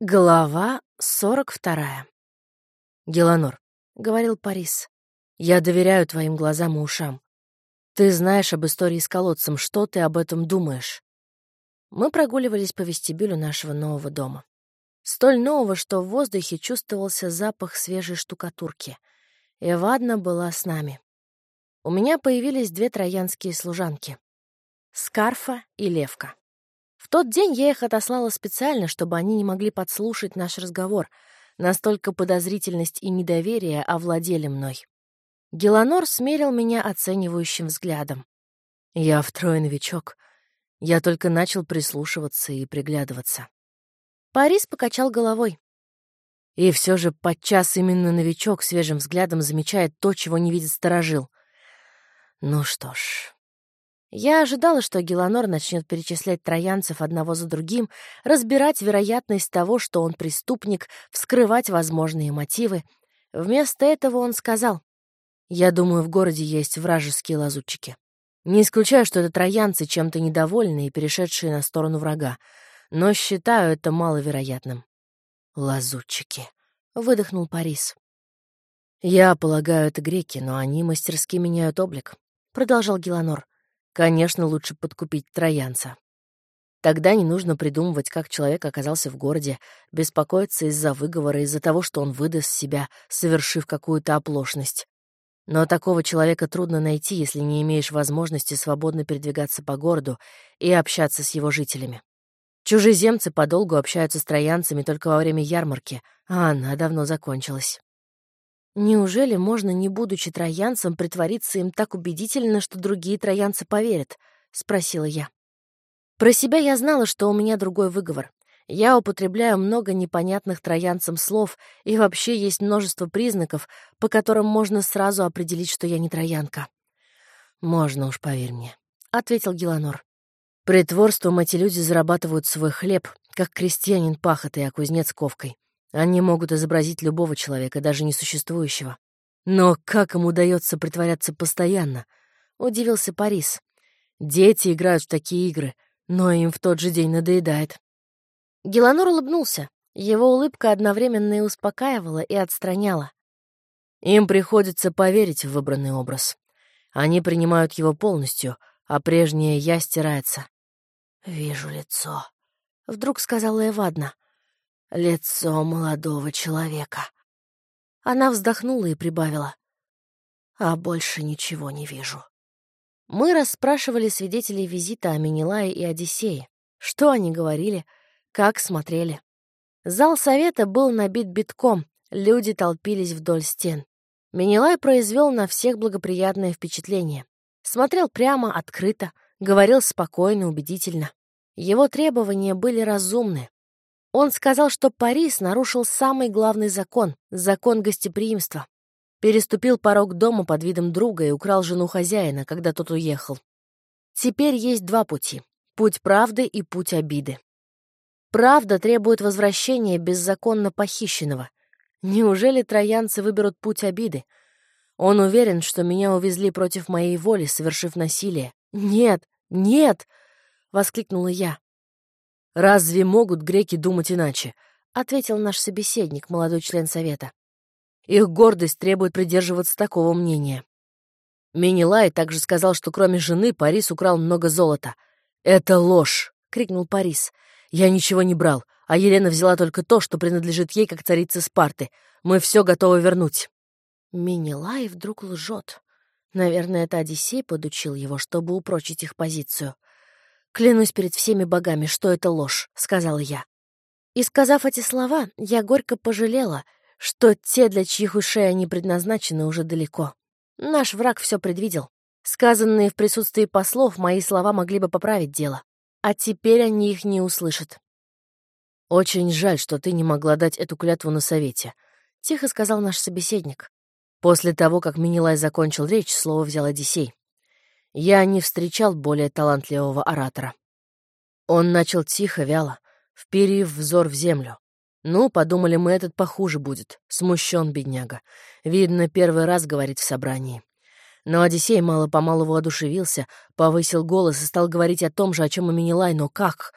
Глава сорок вторая. «Геланор», — говорил Парис, — «я доверяю твоим глазам и ушам. Ты знаешь об истории с колодцем, что ты об этом думаешь?» Мы прогуливались по вестибюлю нашего нового дома. Столь нового, что в воздухе чувствовался запах свежей штукатурки. Эвадна была с нами. У меня появились две троянские служанки — Скарфа и Левка. В тот день я их отослала специально, чтобы они не могли подслушать наш разговор. Настолько подозрительность и недоверие овладели мной. Геланор смерил меня оценивающим взглядом. Я втрое новичок. Я только начал прислушиваться и приглядываться. Парис покачал головой. И все же подчас именно новичок свежим взглядом замечает то, чего не видит сторожил. Ну что ж, я ожидала, что Геланор начнет перечислять троянцев одного за другим, разбирать вероятность того, что он преступник, вскрывать возможные мотивы. Вместо этого он сказал, «Я думаю, в городе есть вражеские лазутчики. Не исключаю, что это троянцы чем-то недовольны и перешедшие на сторону врага, но считаю это маловероятным». «Лазутчики», — выдохнул Парис. «Я полагаю, это греки, но они мастерски меняют облик», — продолжал Геланор. Конечно, лучше подкупить троянца. Тогда не нужно придумывать, как человек оказался в городе, беспокоиться из-за выговора, из-за того, что он выдаст себя, совершив какую-то оплошность. Но такого человека трудно найти, если не имеешь возможности свободно передвигаться по городу и общаться с его жителями. Чужеземцы подолгу общаются с троянцами только во время ярмарки, а она давно закончилась. Неужели можно, не будучи троянцем, притвориться им так убедительно, что другие троянцы поверят? — спросила я. Про себя я знала, что у меня другой выговор. Я употребляю много непонятных троянцам слов, и вообще есть множество признаков, по которым можно сразу определить, что я не троянка. «Можно уж, поверь мне», — ответил Геланор. «Притворством эти люди зарабатывают свой хлеб, как крестьянин пахотой, а кузнец ковкой. Они могут изобразить любого человека, даже несуществующего. Но как им удается притворяться постоянно? Удивился Парис. Дети играют в такие игры, но им в тот же день надоедает. Геланор улыбнулся. Его улыбка одновременно и успокаивала, и отстраняла. Им приходится поверить в выбранный образ. Они принимают его полностью, а прежнее «я» стирается. «Вижу лицо», — вдруг сказала Эвадна. Лицо молодого человека. Она вздохнула и прибавила. А больше ничего не вижу. Мы расспрашивали свидетелей визита о Менелае и Одиссее. Что они говорили, как смотрели. Зал совета был набит битком, люди толпились вдоль стен. Менелай произвел на всех благоприятное впечатление. Смотрел прямо, открыто, говорил спокойно, убедительно. Его требования были разумны. Он сказал, что Парис нарушил самый главный закон — закон гостеприимства. Переступил порог дома под видом друга и украл жену хозяина, когда тот уехал. Теперь есть два пути — путь правды и путь обиды. Правда требует возвращения беззаконно похищенного. Неужели троянцы выберут путь обиды? Он уверен, что меня увезли против моей воли, совершив насилие. «Нет, нет!» — воскликнула я. «Разве могут греки думать иначе?» — ответил наш собеседник, молодой член совета. «Их гордость требует придерживаться такого мнения». Менелай также сказал, что кроме жены Парис украл много золота. «Это ложь!» — крикнул Парис. «Я ничего не брал, а Елена взяла только то, что принадлежит ей как царице Спарты. Мы все готовы вернуть». Менелай вдруг лжет. Наверное, это Одиссей подучил его, чтобы упрочить их позицию. «Клянусь перед всеми богами, что это ложь», — сказала я. И, сказав эти слова, я горько пожалела, что те, для чьих ушей они предназначены, уже далеко. Наш враг все предвидел. Сказанные в присутствии послов мои слова могли бы поправить дело. А теперь они их не услышат. «Очень жаль, что ты не могла дать эту клятву на совете», — тихо сказал наш собеседник. После того, как Минилай закончил речь, слово взял Одиссей. Я не встречал более талантливого оратора. Он начал тихо, вяло, вперив взор в землю. Ну, подумали мы, этот похуже будет. Смущен бедняга. Видно, первый раз говорит в собрании. Но Одиссей мало-помалу воодушевился, повысил голос и стал говорить о том же, о чем и Минилай, но как?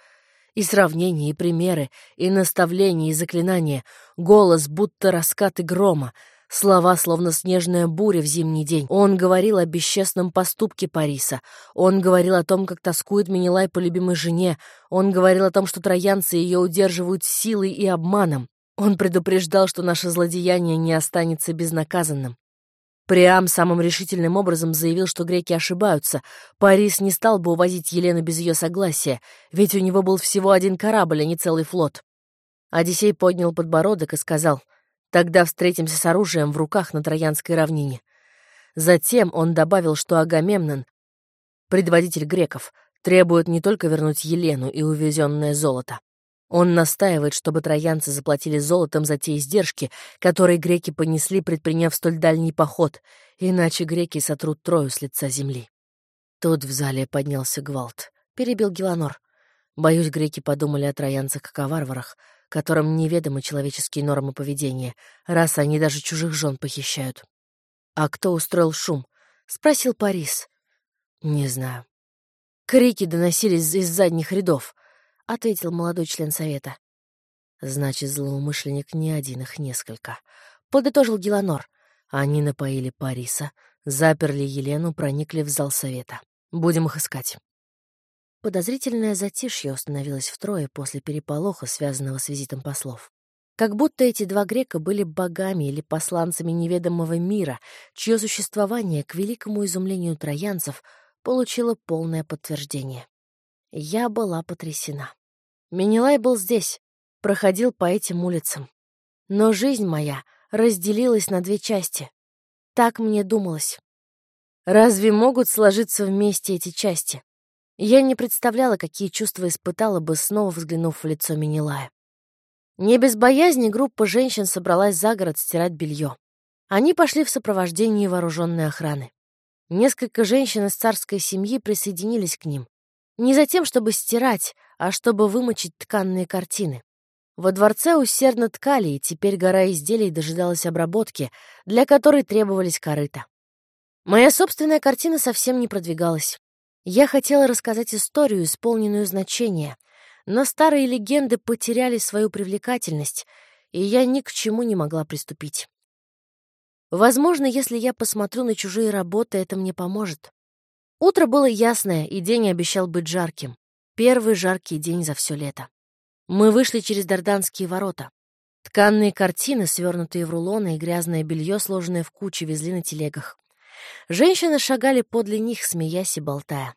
И сравнения, и примеры, и наставления, и заклинания. Голос, будто раскаты грома. Слова, словно снежная буря в зимний день. Он говорил о бесчестном поступке Париса. Он говорил о том, как тоскует Менелай по любимой жене. Он говорил о том, что троянцы ее удерживают силой и обманом. Он предупреждал, что наше злодеяние не останется безнаказанным. Приам самым решительным образом заявил, что греки ошибаются. Парис не стал бы увозить Елену без ее согласия, ведь у него был всего один корабль, а не целый флот. Одиссей поднял подбородок и сказал, «Тогда встретимся с оружием в руках на Троянской равнине». Затем он добавил, что Агамемнон, предводитель греков, требует не только вернуть Елену и увезенное золото. Он настаивает, чтобы троянцы заплатили золотом за те издержки, которые греки понесли, предприняв столь дальний поход, иначе греки сотрут Трою с лица земли. Тут в зале поднялся гвалт. Перебил Геланор. Боюсь, греки подумали о троянцах как о варварах, которым неведомы человеческие нормы поведения, раз они даже чужих жен похищают. «А кто устроил шум?» — спросил Парис. «Не знаю». Крики доносились из задних рядов ответил молодой член совета. Значит, злоумышленник не один, их несколько. Подытожил Геланор. Они напоили Париса, заперли Елену, проникли в зал совета. Будем их искать. Подозрительное затишье установилось втрое после переполоха, связанного с визитом послов. Как будто эти два грека были богами или посланцами неведомого мира, чье существование, к великому изумлению троянцев, получило полное подтверждение. Я была потрясена. Менелай был здесь, проходил по этим улицам. Но жизнь моя разделилась на две части. Так мне думалось. Разве могут сложиться вместе эти части? Я не представляла, какие чувства испытала бы, снова взглянув в лицо Менелая. Не без боязни группа женщин собралась за город стирать белье. Они пошли в сопровождении вооруженной охраны. Несколько женщин из царской семьи присоединились к ним. Не за тем, чтобы стирать, а чтобы вымочить тканные картины. Во дворце усердно ткали, и теперь гора изделий дожидалась обработки, для которой требовались корыта. Моя собственная картина совсем не продвигалась. Я хотела рассказать историю, исполненную значения, но старые легенды потеряли свою привлекательность, и я ни к чему не могла приступить. Возможно, если я посмотрю на чужие работы, это мне поможет. Утро было ясное, и день обещал быть жарким. Первый жаркий день за все лето. Мы вышли через Дарданские ворота. Тканные картины, свернутые в рулоны, и грязное белье, сложенное в кучу, везли на телегах. Женщины шагали подле них, смеясь и болтая.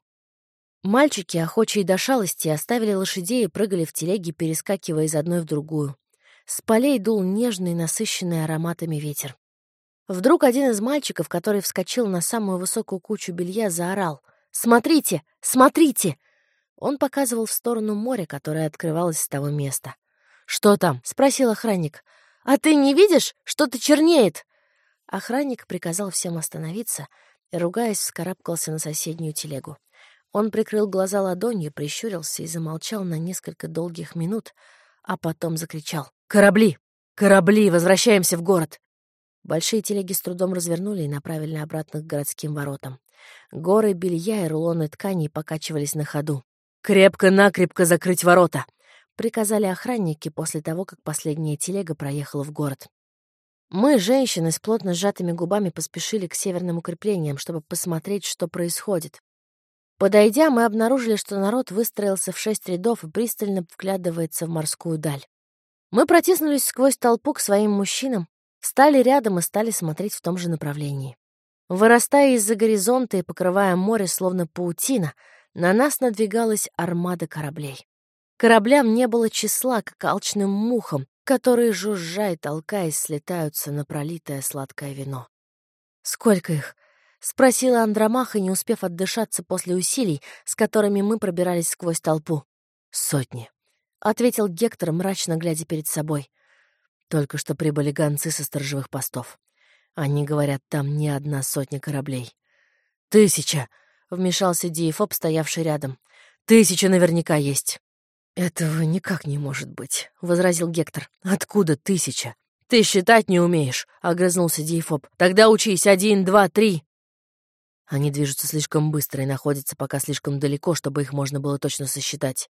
Мальчики, охочие до шалости, оставили лошадей и прыгали в телеги, перескакивая из одной в другую. С полей дул нежный, насыщенный ароматами ветер. Вдруг один из мальчиков, который вскочил на самую высокую кучу белья, заорал. «Смотрите! Смотрите!» Он показывал в сторону моря, которое открывалось с того места. «Что там?» — спросил охранник. «А ты не видишь? Что-то чернеет!» Охранник приказал всем остановиться и, ругаясь, вскарабкался на соседнюю телегу. Он прикрыл глаза ладонью, прищурился и замолчал на несколько долгих минут, а потом закричал. «Корабли! Корабли! Возвращаемся в город!» Большие телеги с трудом развернули и направили обратно к городским воротам. Горы белья и рулоны тканей покачивались на ходу. «Крепко-накрепко закрыть ворота!» — приказали охранники после того, как последняя телега проехала в город. Мы, женщины, с плотно сжатыми губами поспешили к северным укреплениям, чтобы посмотреть, что происходит. Подойдя, мы обнаружили, что народ выстроился в шесть рядов и пристально вглядывается в морскую даль. Мы протиснулись сквозь толпу к своим мужчинам, Стали рядом и стали смотреть в том же направлении. Вырастая из-за горизонта и покрывая море, словно паутина, на нас надвигалась армада кораблей. Кораблям не было числа, как алчным мухам, которые, жужжа и толкаясь, слетаются на пролитое сладкое вино. «Сколько их?» — спросила Андромаха, не успев отдышаться после усилий, с которыми мы пробирались сквозь толпу. «Сотни», — ответил Гектор, мрачно глядя перед собой. Только что прибыли гонцы со сторожевых постов. Они говорят, там не одна сотня кораблей. «Тысяча!» — вмешался Диефоб, стоявший рядом. «Тысяча наверняка есть!» «Этого никак не может быть», — возразил Гектор. «Откуда тысяча?» «Ты считать не умеешь», — огрызнулся Диефоб. «Тогда учись. Один, два, три». Они движутся слишком быстро и находятся пока слишком далеко, чтобы их можно было точно сосчитать.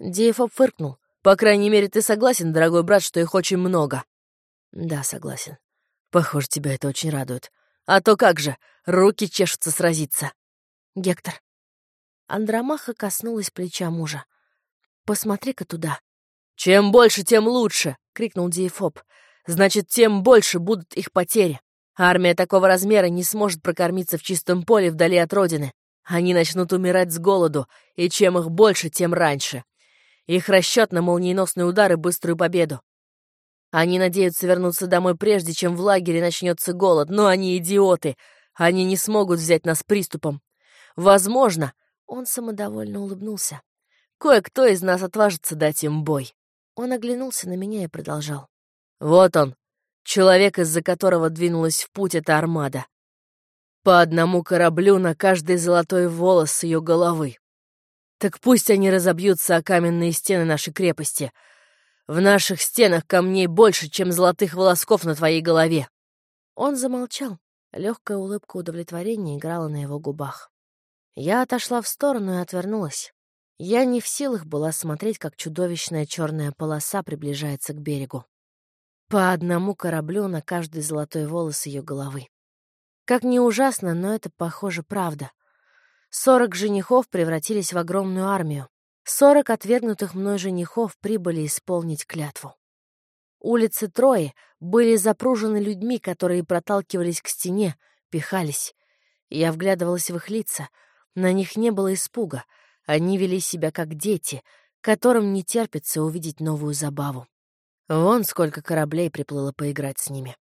Диефоб фыркнул. «По крайней мере, ты согласен, дорогой брат, что их очень много?» «Да, согласен. Похоже, тебя это очень радует. А то как же, руки чешутся сразиться». «Гектор». Андромаха коснулась плеча мужа. «Посмотри-ка туда». «Чем больше, тем лучше!» — крикнул Диефоб. «Значит, тем больше будут их потери. Армия такого размера не сможет прокормиться в чистом поле вдали от родины. Они начнут умирать с голоду, и чем их больше, тем раньше. Их расчет на молниеносный удар и быструю победу. Они надеются вернуться домой прежде, чем в лагере начнется голод, но они идиоты. Они не смогут взять нас приступом. Возможно, он самодовольно улыбнулся. Кое-кто из нас отважится дать им бой. Он оглянулся на меня и продолжал. Вот он, человек, из-за которого двинулась в путь эта армада. По одному кораблю на каждый золотой волос ее головы. Так пусть они разобьются о каменные стены нашей крепости. В наших стенах камней больше, чем золотых волосков на твоей голове. Он замолчал. Легкая улыбка удовлетворения играла на его губах. Я отошла в сторону и отвернулась. Я не в силах была смотреть, как чудовищная черная полоса приближается к берегу. По одному кораблю на каждый золотой волос ее головы. Как ни ужасно, но это, похоже, правда. Сорок женихов превратились в огромную армию. Сорок отвергнутых мной женихов прибыли исполнить клятву. Улицы Трои были запружены людьми, которые проталкивались к стене, пихались. Я вглядывалась в их лица. На них не было испуга. Они вели себя как дети, которым не терпится увидеть новую забаву. Вон сколько кораблей приплыло поиграть с ними.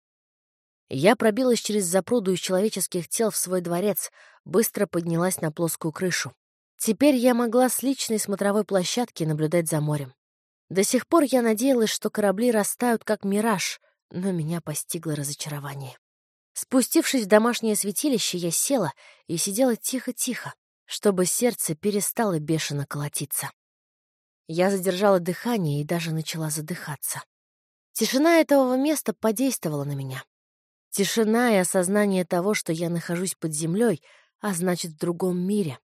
Я пробилась через запруду из человеческих тел в свой дворец, быстро поднялась на плоскую крышу. Теперь я могла с личной смотровой площадки наблюдать за морем. До сих пор я надеялась, что корабли растают как мираж, но меня постигло разочарование. Спустившись в домашнее святилище, я села и сидела тихо-тихо, чтобы сердце перестало бешено колотиться. Я задержала дыхание и даже начала задыхаться. Тишина этого места подействовала на меня. Тишина и осознание того, что я нахожусь под землей, а значит, в другом мире.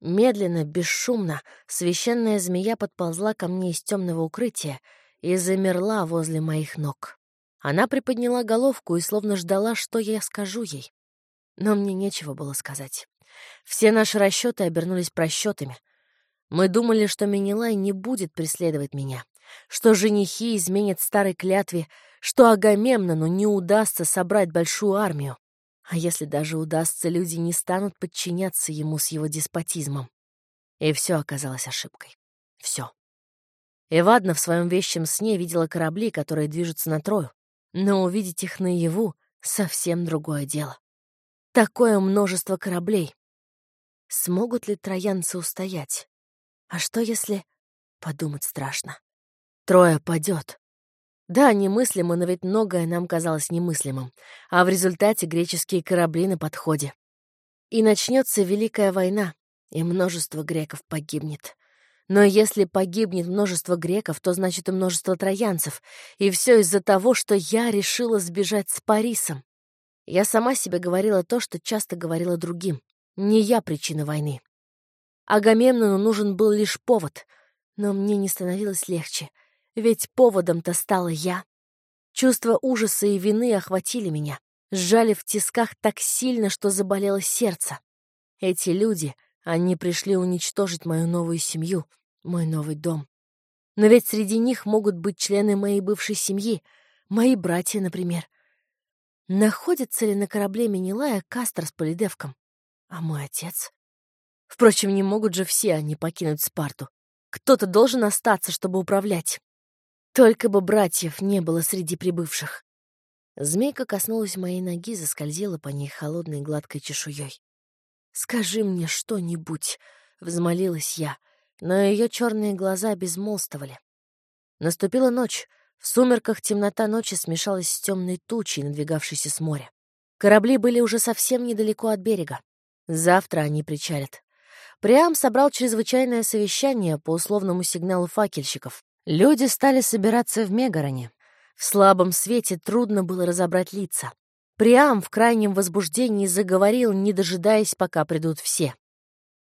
Медленно, бесшумно, священная змея подползла ко мне из темного укрытия и замерла возле моих ног. Она приподняла головку и словно ждала, что я скажу ей. Но мне нечего было сказать. Все наши расчеты обернулись просчетами. Мы думали, что Менелай не будет преследовать меня, что женихи изменят старой клятве, что Агамемнону не удастся собрать большую армию. А если даже удастся, люди не станут подчиняться ему с его деспотизмом. И все оказалось ошибкой. Все. Эвадна в своем вещем сне видела корабли, которые движутся на Трою, но увидеть их наяву — совсем другое дело. Такое множество кораблей. Смогут ли троянцы устоять? А что если... Подумать страшно. Троя падет. Да, немыслимо, но ведь многое нам казалось немыслимым. А в результате греческие корабли на подходе. И начнется Великая война, и множество греков погибнет. Но если погибнет множество греков, то значит и множество троянцев. И все из-за того, что я решила сбежать с Парисом. Я сама себе говорила то, что часто говорила другим. Не я причина войны. Агамемнону нужен был лишь повод, но мне не становилось легче — ведь поводом-то стала я. Чувство ужаса и вины охватили меня, сжали в тисках так сильно, что заболело сердце. Эти люди, они пришли уничтожить мою новую семью, мой новый дом. Но ведь среди них могут быть члены моей бывшей семьи, мои братья, например. Находится ли на корабле Менелая Кастер с Полидевком? А мой отец? Впрочем, не могут же все они покинуть Спарту. Кто-то должен остаться, чтобы управлять. Только бы братьев не было среди прибывших. Змейка коснулась моей ноги, заскользила по ней холодной гладкой чешуей. «Скажи мне что-нибудь», — взмолилась я, но ее черные глаза безмолвствовали. Наступила ночь. В сумерках темнота ночи смешалась с темной тучей, надвигавшейся с моря. Корабли были уже совсем недалеко от берега. Завтра они причалят. Приам собрал чрезвычайное совещание по условному сигналу факельщиков. Люди стали собираться в Мегароне. В слабом свете трудно было разобрать лица. Приам в крайнем возбуждении заговорил, не дожидаясь, пока придут все.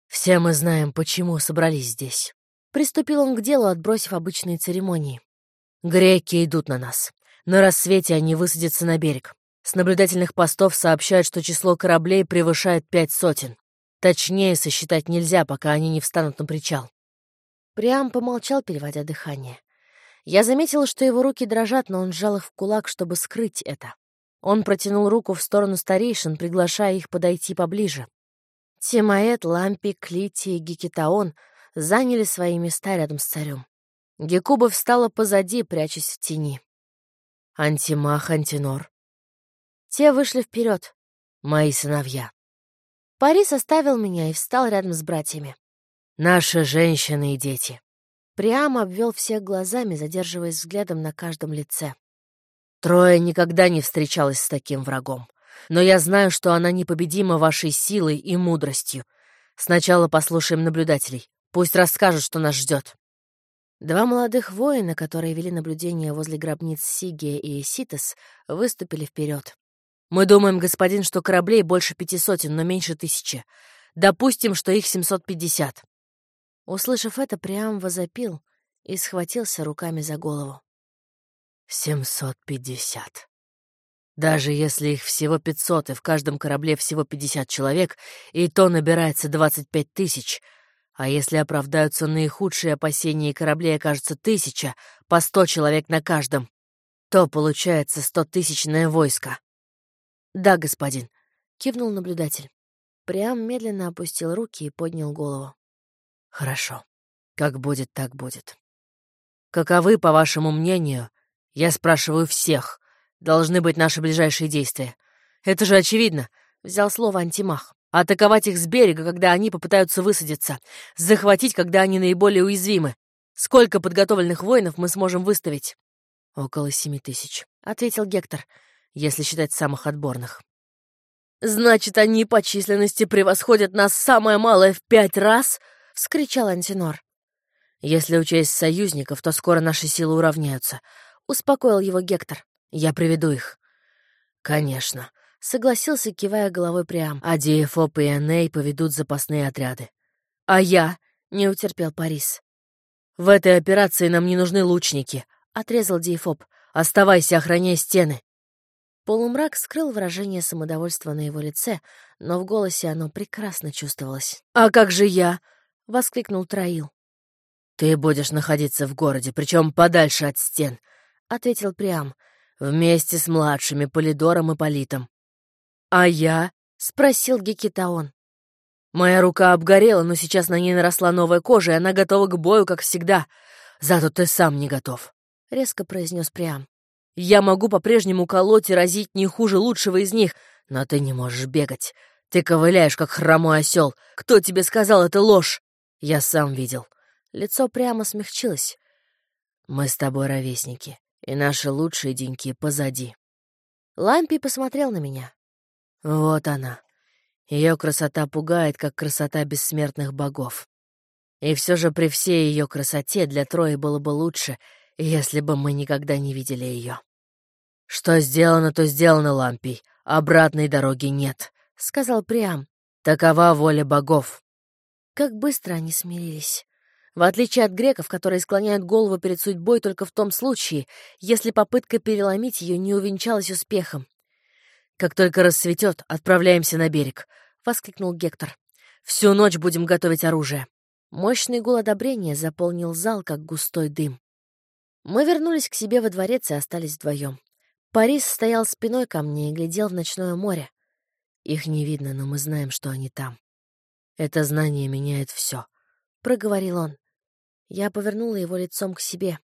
«Все мы знаем, почему собрались здесь. Приступил он к делу, отбросив обычные церемонии. «Греки идут на нас. На рассвете они высадятся на берег. С наблюдательных постов сообщают, что число кораблей превышает пять сотен. Точнее сосчитать нельзя, пока они не встанут на причал. Приам помолчал, переводя дыхание. Я заметила, что его руки дрожат, но он сжал их в кулак, чтобы скрыть это. Он протянул руку в сторону старейшин, приглашая их подойти поближе. Тимаэт, Лампи, Клити и Гекитаон заняли свои места рядом с царем. Гекуба встала позади, прячась в тени. Антимах, Антинор. Те вышли вперед, мои сыновья. Парис оставил меня и встал рядом с братьями. Наши женщины и дети. Прямо обвел всех глазами, задерживаясь взглядом на каждом лице. Трое никогда не встречалась с таким врагом. Но я знаю, что она непобедима вашей силой и мудростью. Сначала послушаем наблюдателей. Пусть расскажут, что нас ждет. Два молодых воина, которые вели наблюдение возле гробниц Сигия и Ситос, выступили вперед. Мы думаем, господин, что кораблей больше пяти сотен, но меньше тысячи. Допустим, что их 750. Услышав это, Приам возопил и схватился руками за голову. «Семьсот пятьдесят. Даже если их всего пятьсот, и в каждом корабле всего пятьдесят человек, и то набирается двадцать пять тысяч, а если оправдаются наихудшие опасения и кораблей окажется тысяча, по сто человек на каждом, то получается стотысячное войско. «Да, господин», — кивнул наблюдатель. Прям медленно опустил руки и поднял голову. «Хорошо. Как будет, так будет. Каковы, по вашему мнению, я спрашиваю всех, должны быть наши ближайшие действия? Это же очевидно», — взял слово антимах. «Атаковать их с берега, когда они попытаются высадиться. Захватить, когда они наиболее уязвимы. Сколько подготовленных воинов мы сможем выставить?» «Около семи тысяч», — ответил Гектор если считать самых отборных. «Значит, они по численности превосходят нас самое малое в пять раз?» — вскричал Антинор. «Если учесть союзников, то скоро наши силы уравняются», — успокоил его Гектор. «Я приведу их». «Конечно», — согласился, кивая головой прям. «А Диефоп и Эней поведут запасные отряды». «А я?» — не утерпел Парис. «В этой операции нам не нужны лучники», — отрезал Диефоп. «Оставайся, охраняй стены. Полумрак скрыл выражение самодовольства на его лице, но в голосе оно прекрасно чувствовалось. «А как же я?» — воскликнул Троил. «Ты будешь находиться в городе, причем подальше от стен», — ответил Приам, «вместе с младшими Полидором и Политом». «А я?» — спросил Гекитаон. «Моя рука обгорела, но сейчас на ней наросла новая кожа, и она готова к бою, как всегда. Зато ты сам не готов», — резко произнес Приам. Я могу по-прежнему колоть и разить не хуже лучшего из них, но ты не можешь бегать. Ты ковыляешь, как хромой осел. Кто тебе сказал, это ложь? Я сам видел. Лицо прямо смягчилось. Мы с тобой ровесники, и наши лучшие деньки позади. Лампи посмотрел на меня. Вот она. Ее красота пугает, как красота бессмертных богов. И все же при всей ее красоте для Трои было бы лучше — если бы мы никогда не видели ее. «Что сделано, то сделано, Лампий. Обратной дороги нет», — сказал Приам. «Такова воля богов». Как быстро они смирились. В отличие от греков, которые склоняют голову перед судьбой только в том случае, если попытка переломить ее не увенчалась успехом. «Как только рассветет, отправляемся на берег», — воскликнул Гектор. «Всю ночь будем готовить оружие». Мощный гул одобрения заполнил зал, как густой дым. Мы вернулись к себе во дворец и остались вдвоем. Парис стоял спиной ко мне и глядел в ночное море. Их не видно, но мы знаем, что они там. Это знание меняет все, проговорил он. Я повернула его лицом к себе.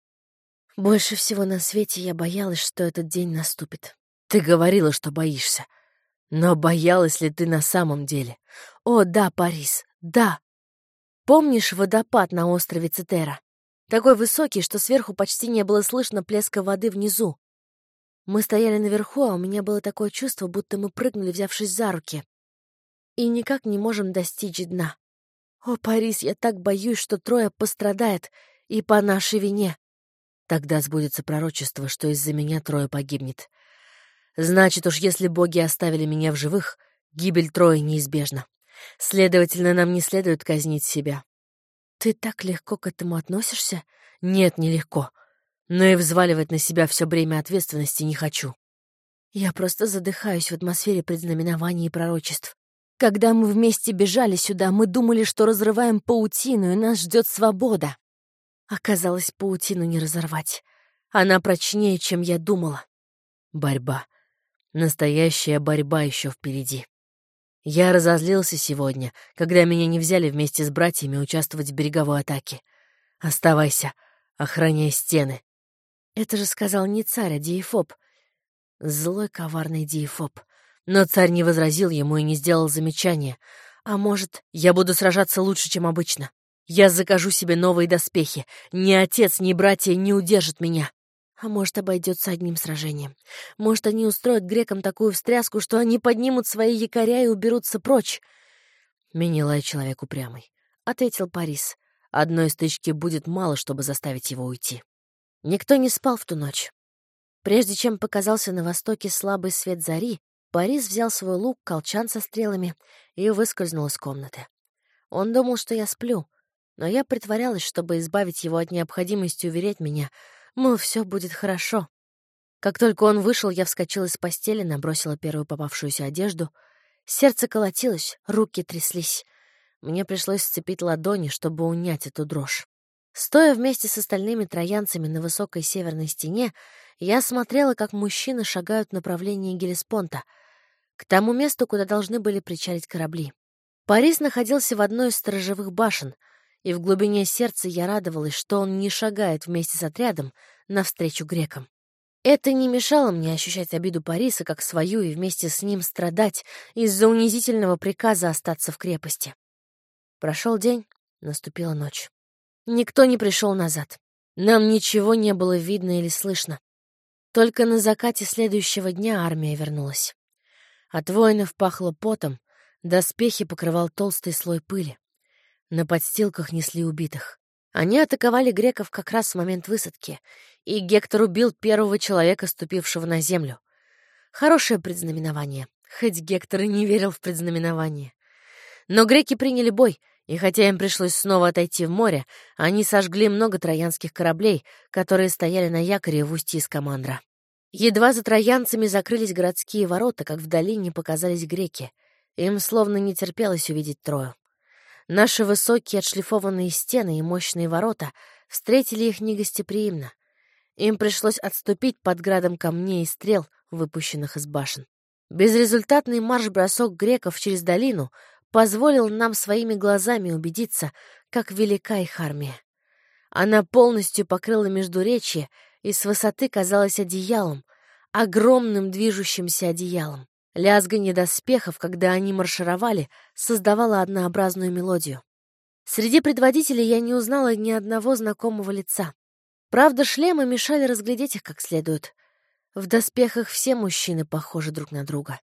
Больше всего на свете я боялась, что этот день наступит. Ты говорила, что боишься. Но боялась ли ты на самом деле? О, да, Парис, да. Помнишь водопад на острове Цитера? Такой высокий, что сверху почти не было слышно плеска воды внизу. Мы стояли наверху, а у меня было такое чувство, будто мы прыгнули, взявшись за руки. И никак не можем достичь дна. О, Парис, я так боюсь, что Троя пострадает, и по нашей вине. Тогда сбудется пророчество, что из-за меня Троя погибнет. Значит уж, если боги оставили меня в живых, гибель Трои неизбежна. Следовательно, нам не следует казнить себя. Ты так легко к этому относишься? Нет, нелегко. Но и взваливать на себя все бремя ответственности не хочу. Я просто задыхаюсь в атмосфере предзнаменований и пророчеств. Когда мы вместе бежали сюда, мы думали, что разрываем паутину, и нас ждет свобода. Оказалось, паутину не разорвать. Она прочнее, чем я думала. Борьба. Настоящая борьба еще впереди. Я разозлился сегодня, когда меня не взяли вместе с братьями участвовать в береговой атаке. Оставайся, охраняй стены. Это же сказал не царь, а Диефоб. Злой, коварный Диефоб. Но царь не возразил ему и не сделал замечания. А может, я буду сражаться лучше, чем обычно. Я закажу себе новые доспехи. Ни отец, ни братья не удержат меня. А может, обойдется одним сражением. Может, они устроят грекам такую встряску, что они поднимут свои якоря и уберутся прочь. Менелай человек упрямый, — ответил Парис. Одной стычки будет мало, чтобы заставить его уйти. Никто не спал в ту ночь. Прежде чем показался на востоке слабый свет зари, Парис взял свой лук, колчан со стрелами и выскользнул из комнаты. Он думал, что я сплю, но я притворялась, чтобы избавить его от необходимости уверять меня — Мол, все будет хорошо. Как только он вышел, я вскочила из постели, набросила первую попавшуюся одежду. Сердце колотилось, руки тряслись. Мне пришлось сцепить ладони, чтобы унять эту дрожь. Стоя вместе с остальными троянцами на высокой северной стене, я смотрела, как мужчины шагают в направлении Гелеспонта, к тому месту, куда должны были причалить корабли. Парис находился в одной из сторожевых башен — и в глубине сердца я радовалась, что он не шагает вместе с отрядом навстречу грекам. Это не мешало мне ощущать обиду Париса как свою и вместе с ним страдать из-за унизительного приказа остаться в крепости. Прошел день, наступила ночь. Никто не пришел назад. Нам ничего не было видно или слышно. Только на закате следующего дня армия вернулась. От воинов пахло потом, доспехи покрывал толстый слой пыли. На подстилках несли убитых. Они атаковали греков как раз в момент высадки, и Гектор убил первого человека, ступившего на землю. Хорошее предзнаменование, хоть Гектор и не верил в предзнаменование. Но греки приняли бой, и хотя им пришлось снова отойти в море, они сожгли много троянских кораблей, которые стояли на якоре в устье Скамандра. Едва за троянцами закрылись городские ворота, как в долине показались греки. Им словно не терпелось увидеть Трою. Наши высокие отшлифованные стены и мощные ворота встретили их негостеприимно. Им пришлось отступить под градом камней и стрел, выпущенных из башен. Безрезультатный марш-бросок греков через долину позволил нам своими глазами убедиться, как велика их армия. Она полностью покрыла Междуречье и с высоты казалась одеялом, огромным движущимся одеялом. Лязганье доспехов, когда они маршировали, создавало однообразную мелодию. Среди предводителей я не узнала ни одного знакомого лица. Правда, шлемы мешали разглядеть их как следует. В доспехах все мужчины похожи друг на друга.